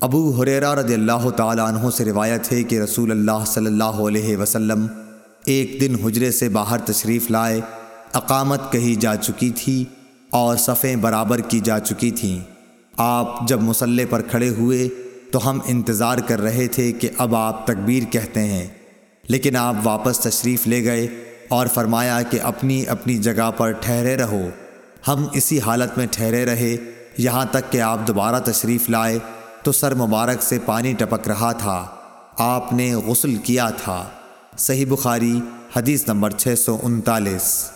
ابو حریرہ رضی اللہ تعالیٰ عنہ سے روایت ہے کہ رسول اللہ صلی اللہ علیہ وسلم ایک دن حجرے سے باہر تشریف لائے، اقامت کہی جا چکی تھی اور صفیں برابر کی جا چکی تھیں۔ آپ جب مسلح پر کھڑے ہوئے تو ہم انتظار کر رہے تھے کہ اب آپ تکبیر کہتے ہیں۔ لیکن آپ واپس تشریف لے گئے اور فرمایا کہ اپنی اپنی جگہ پر ٹھہرے رہو۔ ہم اسی حالت میں ٹھہرے رہے، یہاں تک کہ آپ دوبارہ تشریف لائے تو سر مبارک سے پانی ٹپک رہا تھا۔ آپ نے غسل کیا تھا۔ صحیح بخاری، حدیث نمبر چھ سو انتالیس۔